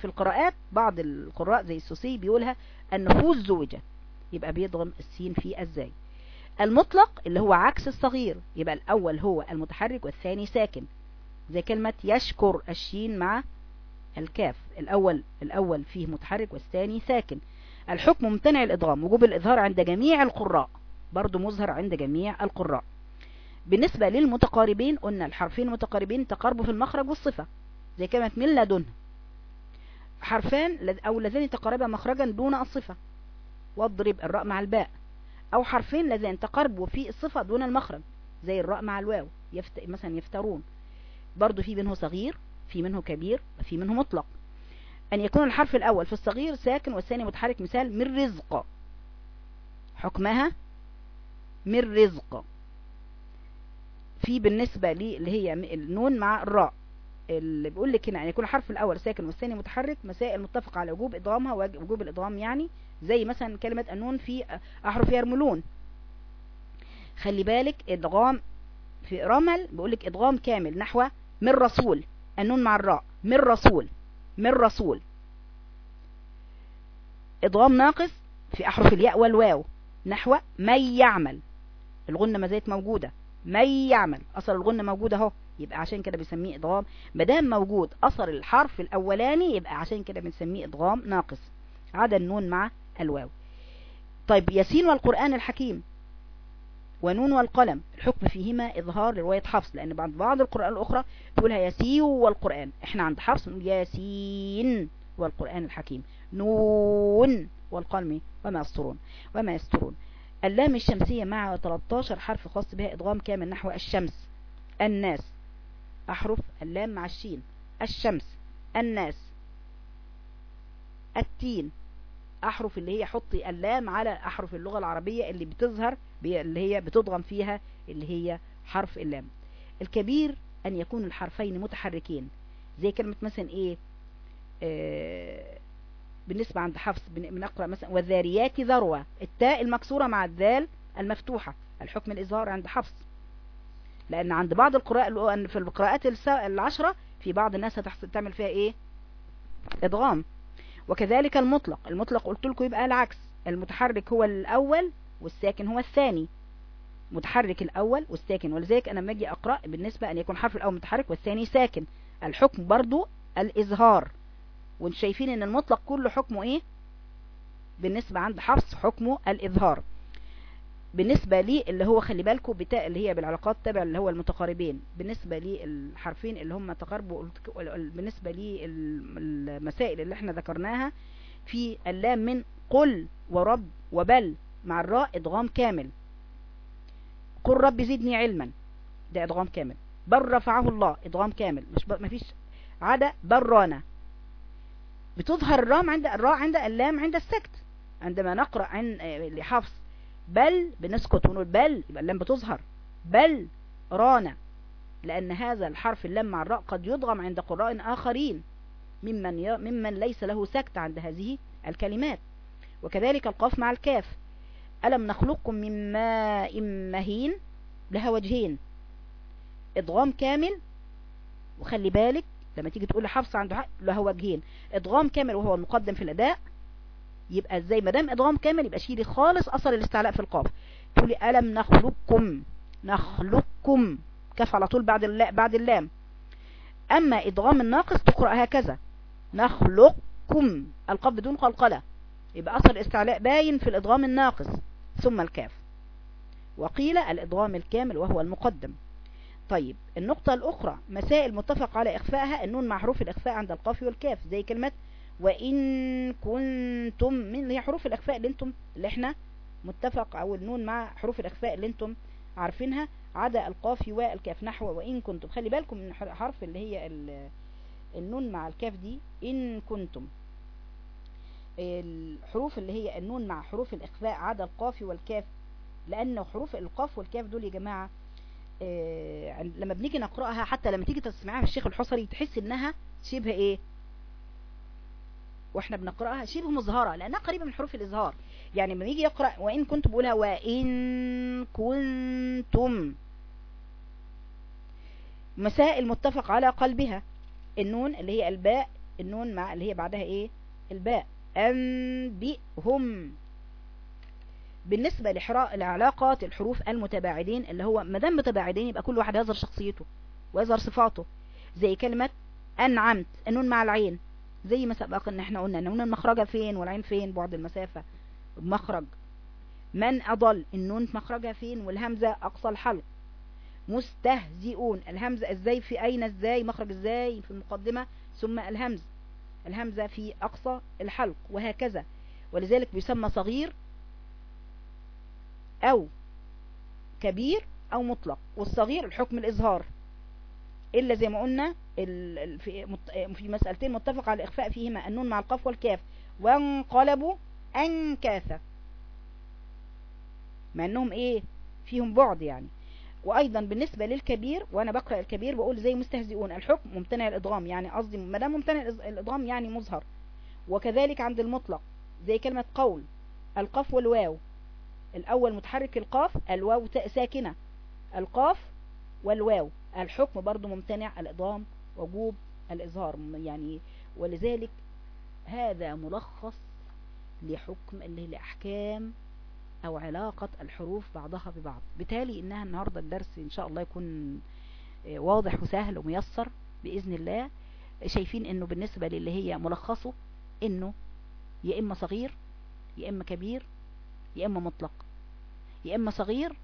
في القراءات بعض القراء زي السوسي بيقولها النفوس زوجت يبقى بيضغم السين في الزاي المطلق اللي هو عكس الصغير يبقى الأول هو المتحرك والثاني ساكن. زي كلمة يشكر الشين مع الكاف الأول الأول فيه متحرك والثاني ساكن. الحكم ممتنع الإضغام وجوب الإظهار عند جميع القراء برضو مظهر عند جميع القراء. بالنسبة للمتقاربين قلنا الحرفين المتقاربين تقاربوا في المخرج والصفة. زي كلمة من لدن حرفان أو لذين تقاربا مخرجا دون الصفة. واضرب الراء مع الباء. أو حرفين لذين تقاربوا في الصفة دون المخرج زي الراء مع الواو يفت... مثلا يفترون. برضو في منه صغير في منه كبير وفي منه مطلق. أن يكون الحرف الأول في الصغير ساكن والثاني متحرك مثال من رزق. حكمها من رزق. في بالنسبة لي اللي هي النون مع الراء. اللي بيقول لك هنا ان يكون الحرف الأول ساكن والثاني متحرك مسائل متفق على وجوب ادغامها وجوب الادغام يعني زي مثلا كلمة النون في أحرف يرملون. خلي بالك ادغام في رمل بيقول لك ادغام كامل نحو من رسول النون مع الراء من رسول من رسول. ادغام ناقص في أحرف الياء والواو نحو من يعمل. الغنة ما زالت موجودة. من يعمل. اثر الغنة موجودة أهو. يبقى عشان كده بنسميه إدغام. ما دام موجود أثر الحرف الأولاني يبقى عشان كده بنسميه إدغام ناقص. عدا النون مع الواو. طيب ياسين والقرآن الحكيم ونون والقلم الحكم فيهما إظهار لرواية حفص لأن بعض بعض القرآن الأخرى تقولها ياسين والقرآن. إحنا عند حفص نقول ياسين والقرآن الحكيم. نون والقلم وما يسطرون. وما يسترون اللام الشمسية مع 13 حرف خاص بها إدغام كامل نحو الشمس. الناس. أحرف اللام مع الشين. الشمس الناس التين. أحرف اللي هي حطي اللام على أحرف اللغة العربية اللي بتظهر اللي هي بتضغم فيها اللي هي حرف اللام. الكبير أن يكون الحرفين متحركين. زي كلمة مثلا إيه؟ آه بالنسبة عند حفص بنقرأ مثلا والذاريات ذروة. التاء المكسورة مع الذال المفتوحة. الحكم الإظهار عند حفص. لأن عند بعض القراء في القراءات العشرة في بعض الناس هتعمل فيها إيه؟ إدغام. وكذلك المطلق. المطلق قلت لكم يبقى العكس. المتحرك هو الأول والساكن هو الثاني. متحرك الأول والساكن. ولذلك أنا لما أجي أقرأ بالنسبة أن يكون حرف الأول متحرك والثاني ساكن. الحكم برضو الإظهار. وانت شايفين إن المطلق كله حكمه إيه؟ بالنسبة عند حفص حكمه الإظهار. بالنسبة لي اللي هو خلي بالكم بتاء اللي هي بالعلاقات تبع اللي هو المتقاربين. بالنسبة لي الحرفين اللي هم تقاربوا بالنسبة لي المسائل اللي إحنا ذكرناها في اللام من قل ورب وبل مع الراء ادغام كامل. قل رب زدني علما. ده ادغام كامل. بل رفعه الله ادغام كامل. مش ب... مفيش عدا برانا بتظهر الرام عند الراء عند اللام عند السكت. عندما نقرأ عن لحفص بل بنسكت ونقول بل يبقى اللام بتظهر. بل رانا لأن هذا الحرف اللام مع الراء قد يضغم عند قراء آخرين ممن, ي... ممن ليس له سكت عند هذه الكلمات. وكذلك القاف مع الكاف. ألم نخلقكم من ماء مهين؟ لها وجهين. إضغام كامل وخلي بالك لما تيجي تقول لحفص عنده حق لها وجهين. إضغام كامل وهو المقدم في الأداء يبقى إزاي؟ ما دام ادغام كامل يبقى شيلي خالص اثر الاستعلاء في القاف. تقولي ألم نخلقكم؟ نخلقكم. كف على طول بعد اللام بعد اللام. أما ادغام الناقص تقرأ هكذا. نخلقكم. القاف بدون قلقلة. يبقى اثر الاستعلاء باين في الادغام الناقص. ثم الكاف. وقيل الادغام الكامل وهو المقدم. طيب النقطة الأخرى مسائل متفق على إخفائها النون مع حروف الإخفاء عند القاف والكاف زي كلمة وإن كنتم من هي حروف الإخفاء اللي أنتم اللي إحنا متفق أو النون مع حروف الإخفاء اللي أنتم عارفينها. عدا القاف والكاف نحو وإن كنتم. خلي بالكم من حرف اللي هي النون مع الكاف دي إن كنتم. الحروف اللي هي النون مع حروف الإخفاء عدا القاف والكاف لأن حروف القاف والكاف دول يا جماعة آه لما بنيجي نقرأها حتى لما تيجي تسمعها في الشيخ الحصري تحس إنها شبه إيه؟ وإحنا بنقرأها شبه مظهرة لأنها قريبة من حروف الإظهار. يعني لما يجي يقرأ وإن كنت بقولها وإن كنتم. مسائل متفق على قلبها. النون اللي هي الباء النون مع اللي هي بعدها إيه؟ الباء. أنبئهم. بالنسبة لعلاقات الحروف المتباعدين اللي هو مدام متباعدين يبقى كل واحد يظهر شخصيته ويظهر صفاته. زي كلمة أنعمت النون مع العين. زي ما سبق إن إحنا قلنا النون المخرجة فين والعين فين؟ بعد المسافة. مخرج. من أضل النون مخرجها فين؟ والهمزة أقصى الحلق مستهزئون. الهمزة إزاي؟ في أين إزاي؟ مخرج إزاي؟ في المقدمة. ثم الهمز. الهمزة في أقصى الحلق وهكذا. ولذلك بيسمى صغير أو كبير أو مطلق. والصغير الحكم الإظهار. إلا زي ما قلنا في مسألتين متفق على الإخفاء فيهما النون مع القاف والكاف. وانقلبوا أنكاثا. مع أنهم إيه؟ فيهم بعد يعني. وأيضا بالنسبة للكبير وأنا بقرأ الكبير بقول زي مستهزئون. الحكم ممتنع الإضغام يعني قصدي ما دام ممتنع الإضغام يعني مظهر. وكذلك عند المطلق زي كلمة قول القاف والواو. الأول متحرك القاف الواو ساكنة. القاف والواو. الحكم برضو ممتنع الإضغام وجوب الإظهار يعني ولذلك هذا ملخص لحكم لأحكام أو علاقة الحروف بعضها ببعض. بالتالي إنها النهاردة الدرس إن شاء الله يكون واضح وسهل وميسر بإذن الله. شايفين إنه بالنسبة للي هي ملخصه إنه يا إما صغير يا إما كبير يا إما مطلق. يا إما صغير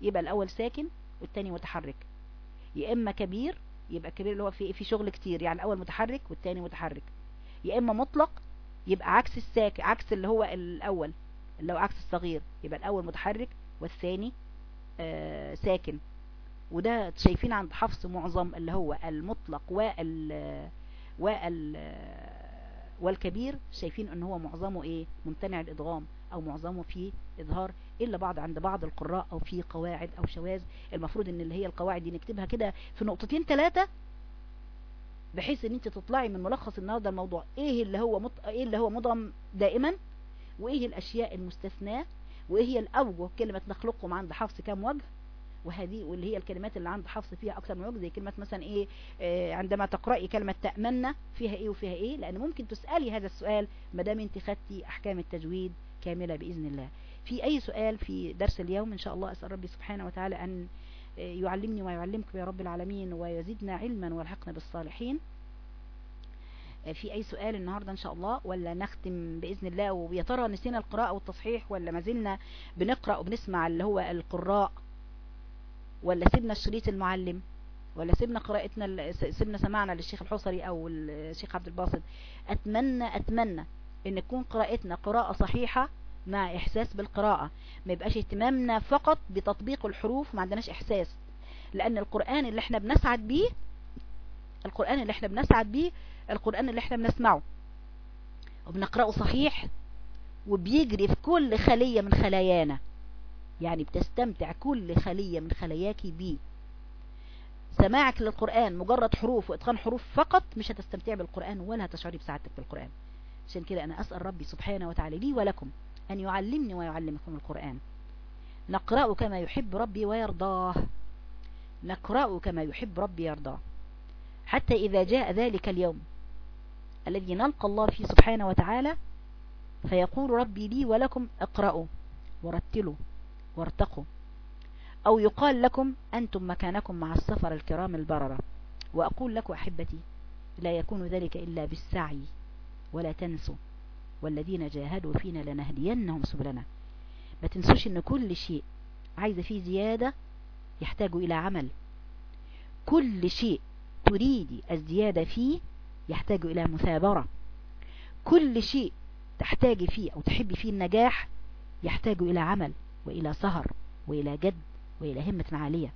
يبقى الأول ساكن والتاني متحرك. يا إما كبير يبقى كبير اللي هو في في شغل كتير يعني الأول متحرك والتاني متحرك. يا إما مطلق يبقى عكس الساكن عكس اللي هو الأول اللي هو عكس الصغير يبقى الأول متحرك والثاني آه ساكن. وده شايفين عند حفص معظم اللي هو المطلق وال وال والكبير شايفين إن هو معظمه إيه؟ ممتنع الإدغام. أو معظمه فيه إظهار إلا بعض عند بعض القراء أو في قواعد أو شواذ. المفروض إن اللي هي القواعد دي نكتبها كده في نقطتين ثلاثة بحيث إن أنت تطلعي من ملخص النهارده الموضوع إيه اللي هو مط... إيه اللي هو مضغم دائما وإيه الأشياء المستثناة وإيه هي الأوجه كلمة نخلقكم عند حفص كام وجه وهذه واللي هي الكلمات اللي عند حفص فيها أكثر من وجه زي كلمه مثلا إيه آه عندما تقرأي كلمة تامنا فيها إيه وفيها إيه؟ لأن ممكن تسألي هذا السؤال ما دام أنت خدتي أحكام التجويد كاملة بإذن الله. في أي سؤال في درس اليوم إن شاء الله أسأل ربي سبحانه وتعالى أن يعلمني ويعلمكم يا رب العالمين ويزيدنا علما والحقنا بالصالحين. في أي سؤال النهاردة إن شاء الله ولا نختم بإذن الله ويا ترى نسينا القراءة والتصحيح ولا ما زلنا بنقرأ وبنسمع اللي هو القراء؟ ولا سيبنا الشريط المعلم؟ ولا سيبنا قراءتنا سيبنا سماعنا للشيخ الحصري أو الشيخ عبد الباسط؟ أتمنى أتمنى إن تكون قراءتنا قراءة صحيحة مع إحساس بالقراءة. ما يبقاش اهتمامنا فقط بتطبيق الحروف ما عندناش إحساس. لأن القرآن اللي إحنا بنسعد بيه القرآن اللي إحنا بنسعد بيه القرآن اللي إحنا بنسمعه. وبنقرأه صحيح وبيجري في كل خلية من خلايانا. يعني بتستمتع كل خلية من خلاياك بيه. سماعك للقرآن مجرد حروف وإتقان حروف فقط مش هتستمتع بالقرآن ولا هتشعري بسعادتك بالقرآن. عشان كده أنا أسأل ربي سبحانه وتعالى لي ولكم أن يعلمني ويعلمكم القرآن. نقرأ كما يحب ربي ويرضاه. نقرأ كما يحب ربي يرضاه حتى إذا جاء ذلك اليوم الذي نلقى الله فيه سبحانه وتعالى فيقول ربي لي ولكم اقرأوا ورتلوا وارتقوا. أو يقال لكم أنتم مكانكم مع السفر الكرام البررة. وأقول لكم أحبتي لا يكون ذلك إلا بالسعي. ولا تنسوا والذين جاهدوا فينا لنهدينهم سبلنا. ما تنسوش إن كل شيء عايزة فيه زيادة يحتاج إلى عمل. كل شيء تريدي الزيادة فيه يحتاج إلى مثابرة. كل شيء تحتاجي فيه أو تحبي فيه النجاح يحتاج إلى عمل وإلى سهر وإلى جد وإلى همة عالية.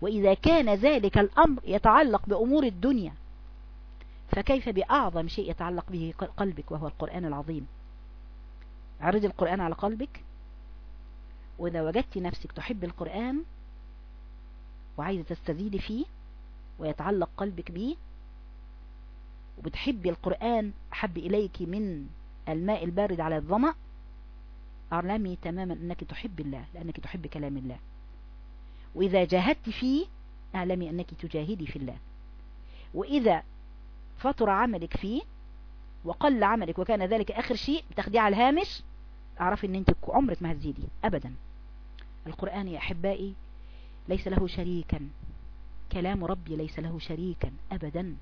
وإذا كان ذلك الأمر يتعلق بأمور الدنيا فكيف بأعظم شيء يتعلق به قلبك وهو القرآن العظيم؟ عرض القرآن على قلبك. وإذا وجدت نفسك تحب القرآن وعايزة تستزيد فيه ويتعلق قلبك به وبتحبي القرآن أحب إليك من الماء البارد على الظمأ أعلمي تماما أنك تحب الله لأنك تحب كلام الله. وإذا جاهدت فيه أعلمي أنك تجاهدي في الله. وإذا فتر عملك فيه وقل عملك وكان ذلك آخر شيء بتاخديه على الهامش اعرفي إن أنت عمرك ما هتزيدي ابدا. القرآن يا أحبائي ليس له شريكا كلام ربي ليس له شريكا ابدا.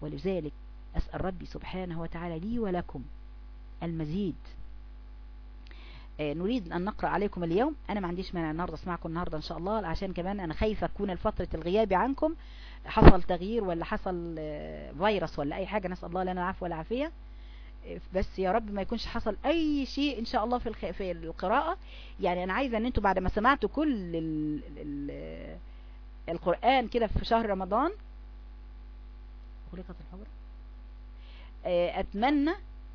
ولذلك أسأل ربي سبحانه وتعالى لي ولكم المزيد نريد أن نقرأ عليكم اليوم. أنا ما عنديش مانع النهاردة أسمعكم النهاردة إن شاء الله عشان كمان أنا خايفة تكون الفترة الغياب عنكم. حصل تغيير ولا حصل فيروس ولا أي حاجة نسأل الله لنا العفو والعافية بس يا رب ما يكونش حصل أي شيء إن شاء الله في. في القراءة. يعني أنا عايزة أن أنتوا بعد ما سمعتوا كل ال... ال... القرآن كده في شهر رمضان. خلقت الحجرة أتمنى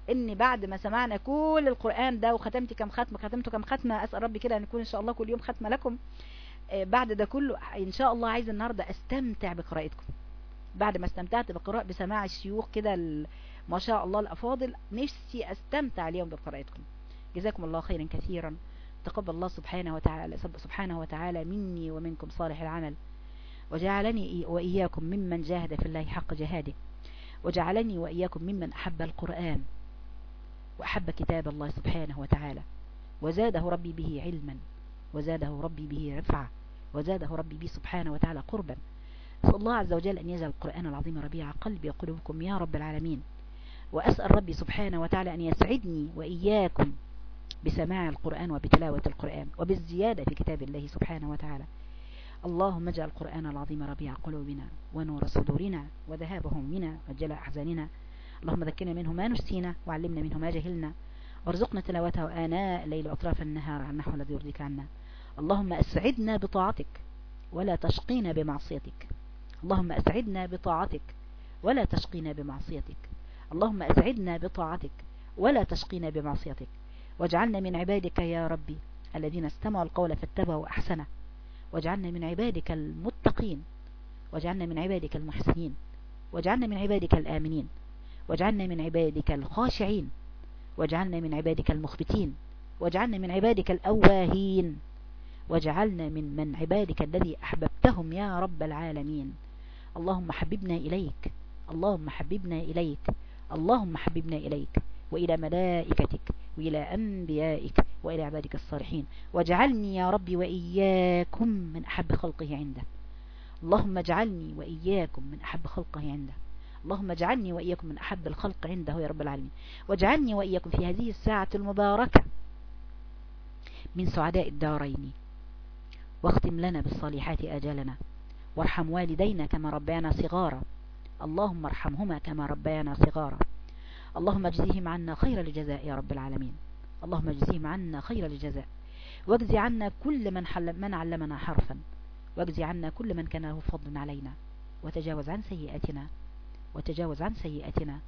ان بعد ما سمعنا كل القرآن ده وختمت كم ختمة ختمته كم ختمة أسأل ربي كده أن يكون إن شاء الله كل يوم ختمة لكم. بعد ده كله إن شاء الله عايز النهاردة أستمتع بقراءتكم. بعد ما استمتعت بقراءة بسماع الشيوخ كده ما شاء الله الأفاضل نفسي أستمتع اليوم بقراءتكم. جزاكم الله خيرا كثيرا. تقبل الله سبحانه وتعالى سبحانه وتعالى مني ومنكم صالح العمل. وجعلني وإياكم ممن جاهد في الله حق جهاده. وجعلني وإياكم ممن أحب القرآن. وأحب كتاب الله سبحانه وتعالى. وزاده ربي به علما. وزاده ربي به رفعة وزاده ربي به سبحانه وتعالى قربا. أسأل الله عز وجل أن يجعل القرآن العظيم ربيع قلبي وقلوبكم يا رب العالمين. وأسأل ربي سبحانه وتعالى أن يسعدني وإياكم بسماع القرآن وبتلاوة القرآن وبالزيادة في كتاب الله سبحانه وتعالى. اللهم اجعل القرآن العظيم ربيع قلوبنا ونور صدورنا وذهاب همنا وجلاء أحزاننا اللهم ذكرنا منه ما نسينا وعلمنا منه ما جهلنا. وارزقنا تلاوته آناء الليل وأطراف النهار عن نحو الذي يرضيك عنا. اللهم أسعدنا بطاعتك ولا تشقينا بمعصيتك. اللهم أسعدنا بطاعتك ولا تشقينا بمعصيتك. اللهم أسعدنا بطاعتك ولا تشقينا بمعصيتك. واجعلنا من عبادك يا ربي الذين استمعوا القول فاتبعوا أحسنه. واجعلنا من عبادك المتقين. واجعلنا من عبادك المحسنين. واجعلنا من عبادك الآمنين. واجعلنا من عبادك الخاشعين واجعلنا من عبادك المخبتين واجعلنا من عبادك الأواهين واجعلنا من من عبادك الذي أحببتهم يا رب العالمين. اللهم حببنا إليك اللهم حببنا إليك اللهم حببنا إليك وإلى ملائكتك وإلى أنبيائك وإلى عبادك الصالحين. واجعلني يا ربي وإياكم من أحب خلقه عنده. اللهم اجعلني وإياكم من أحب خلقه عنده. اللهم اجعلني وإياكم من أحب الخلق عنده يا رب العالمين. واجعلني وإياكم في هذه الساعة المباركة من سعداء الدارين. واختم لنا بالصالحات آجالنا. وارحم والدينا كما ربيانا صغارا. اللهم ارحمهما كما ربيانا صغارا. اللهم اجزيهم عنا خير الجزاء يا رب العالمين. اللهم اجزيهم عنا خير الجزاء. واجزي عنا كل من, من علمنا حرفا. واجزي عنا كل من كان له فضل علينا. وتجاوز عن سيئاتنا. وتجاوز عن سيئاتنا.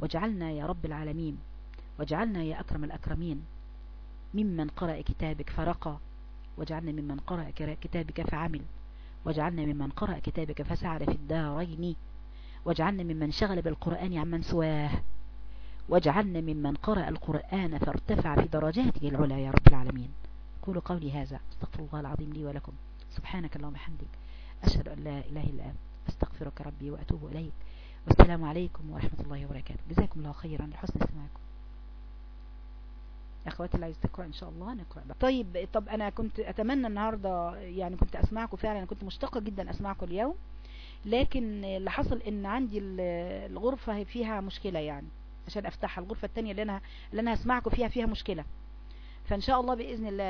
واجعلنا يا رب العالمين واجعلنا يا أكرم الأكرمين. ممن قرأ كتابك فرقى واجعلنا ممن قرأ كتابك فعمل. واجعلنا ممن قرأ كتابك فسعد في الدارين. واجعلنا ممن شغل بالقرآن عمن سواه. واجعلنا ممن قرأ القرآن فارتفع في درجاته. العلى يا رب العالمين. قولوا قولي هذا. أستغفر الله العظيم لي ولكم. سبحانك اللهم وبحمدك. أشهد أن لا إله إلا أنت. أستغفرك ربي وأتوب إليك. والسلام عليكم ورحمة الله وبركاته. جزاكم الله خيرا. لحسن استماعكم. أخواتي اللي عايز تقرأ إن شاء الله نقرأ بقى. طيب طب أنا كنت أتمنى النهاردة يعني كنت أسمعكم فعلا. أنا كنت مشتاقة جدا أسمعكم اليوم. لكن اللي حصل إن عندي الغرفة فيها مشكلة يعني. عشان أفتحها. الغرفة التانية اللي أنا اللي أنا هسمعكم فيها فيها مشكلة. فإن شاء الله بإذن الله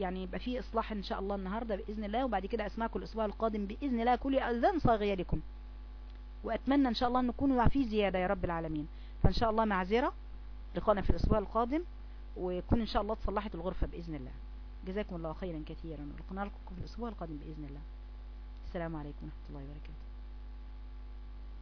يعني يبقى في إصلاح إن شاء الله النهارده بإذن الله. وبعد كده أسمعكم الأسبوع القادم بإذن الله. كل أذان صاغية لكم. وأتمنى إن شاء الله أن نكون في زيادة يا رب العالمين. فإن شاء الله معذرة لقاءنا في الأسبوع القادم ويكون إن شاء الله تصلحت الغرفة بإذن الله. جزاكم الله خيرا كثيرا. ولقنا لكم في الأسبوع القادم بإذن الله. السلام عليكم ورحمة الله وبركاته.